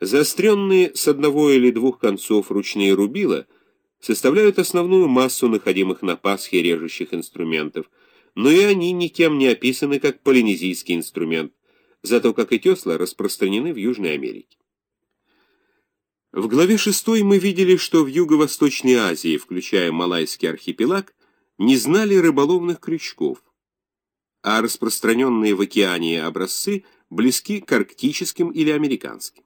Заостренные с одного или двух концов ручные рубила составляют основную массу находимых на Пасхе режущих инструментов, но и они никем не описаны как полинезийский инструмент, зато как и тесла распространены в Южной Америке. В главе 6 мы видели, что в Юго-Восточной Азии, включая Малайский архипелаг, не знали рыболовных крючков, а распространенные в океане образцы близки к арктическим или американским.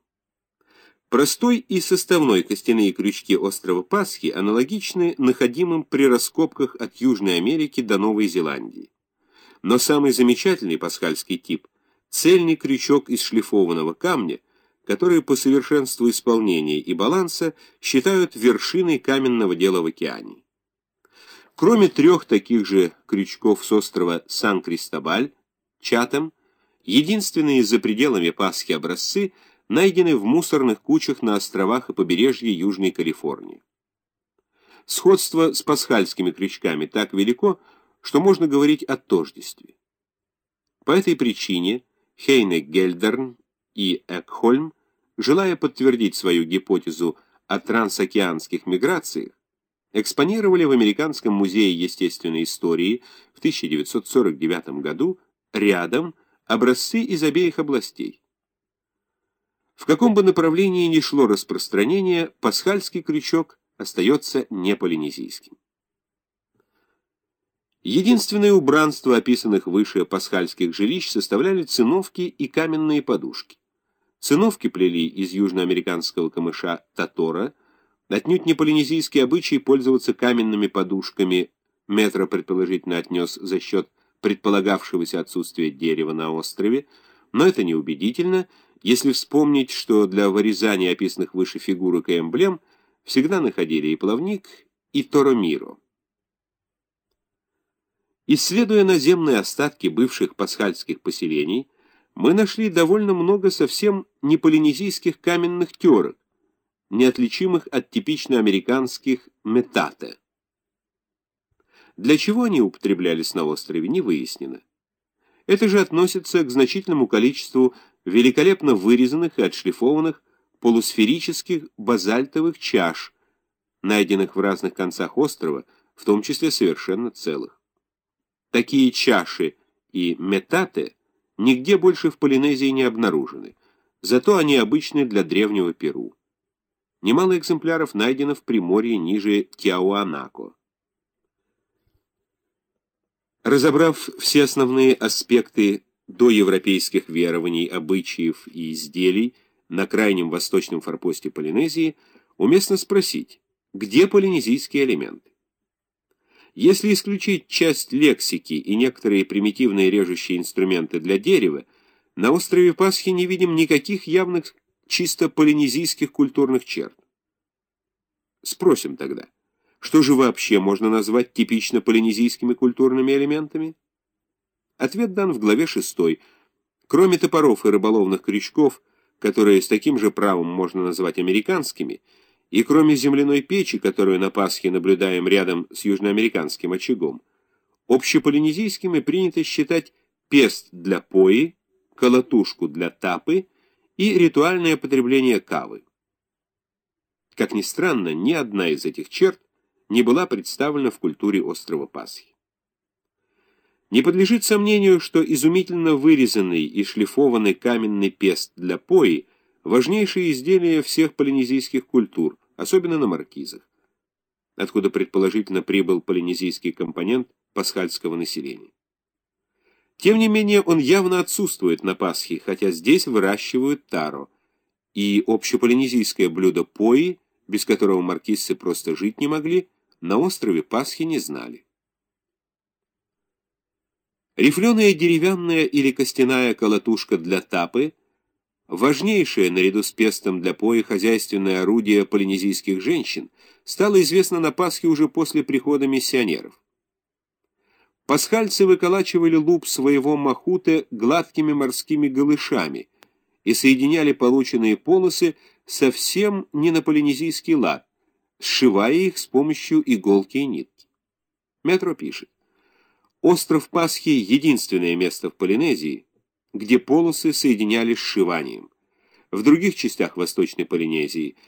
Простой и составной костяные крючки острова Пасхи аналогичны находимым при раскопках от Южной Америки до Новой Зеландии. Но самый замечательный пасхальский тип – цельный крючок из шлифованного камня, который по совершенству исполнения и баланса считают вершиной каменного дела в океане. Кроме трех таких же крючков с острова Сан-Кристобаль, Чатам, единственные за пределами Пасхи образцы – найдены в мусорных кучах на островах и побережье Южной Калифорнии. Сходство с пасхальскими крючками так велико, что можно говорить о тождестве. По этой причине Хейне Гельдерн и Экхольм, желая подтвердить свою гипотезу о трансокеанских миграциях, экспонировали в Американском музее естественной истории в 1949 году рядом образцы из обеих областей. В каком бы направлении ни шло распространение, пасхальский крючок остается неполинезийским. Единственное убранство описанных выше пасхальских жилищ составляли циновки и каменные подушки. Циновки плели из южноамериканского камыша татора, отнюдь не полинезийский обычай пользоваться каменными подушками метро предположительно отнес за счет предполагавшегося отсутствия дерева на острове, но это неубедительно, если вспомнить, что для вырезания описанных выше фигурок и эмблем всегда находили и плавник, и торомиро. Исследуя наземные остатки бывших пасхальских поселений, мы нашли довольно много совсем не полинезийских каменных терок, неотличимых от типично американских метате. Для чего они употреблялись на острове, не выяснено. Это же относится к значительному количеству великолепно вырезанных и отшлифованных полусферических базальтовых чаш, найденных в разных концах острова, в том числе совершенно целых. Такие чаши и метаты нигде больше в Полинезии не обнаружены, зато они обычны для древнего Перу. Немало экземпляров найдено в Приморье ниже Тиауанако. Разобрав все основные аспекты до европейских верований, обычаев и изделий на крайнем восточном форпосте Полинезии, уместно спросить, где полинезийские элементы? Если исключить часть лексики и некоторые примитивные режущие инструменты для дерева, на острове Пасхи не видим никаких явных чисто полинезийских культурных черт. Спросим тогда, что же вообще можно назвать типично полинезийскими культурными элементами? Ответ дан в главе 6. Кроме топоров и рыболовных крючков, которые с таким же правом можно назвать американскими, и кроме земляной печи, которую на Пасхе наблюдаем рядом с южноамериканским очагом, общеполинезийскими принято считать пест для пои, колотушку для тапы и ритуальное потребление кавы. Как ни странно, ни одна из этих черт не была представлена в культуре острова Пасхи. Не подлежит сомнению, что изумительно вырезанный и шлифованный каменный пест для пои – важнейшее изделие всех полинезийских культур, особенно на маркизах, откуда предположительно прибыл полинезийский компонент пасхальского населения. Тем не менее, он явно отсутствует на Пасхе, хотя здесь выращивают таро, и общеполинезийское блюдо пои, без которого маркизцы просто жить не могли, на острове Пасхи не знали. Рифленая деревянная или костяная колотушка для тапы – важнейшее наряду с пестом для поя хозяйственное орудие полинезийских женщин, стало известно на Пасхе уже после прихода миссионеров. Пасхальцы выколачивали луп своего махута гладкими морскими голышами и соединяли полученные полосы совсем не на полинезийский лад, сшивая их с помощью иголки и нитки. Метро пишет. Остров Пасхи — единственное место в Полинезии, где полосы соединялись сшиванием. В других частях Восточной Полинезии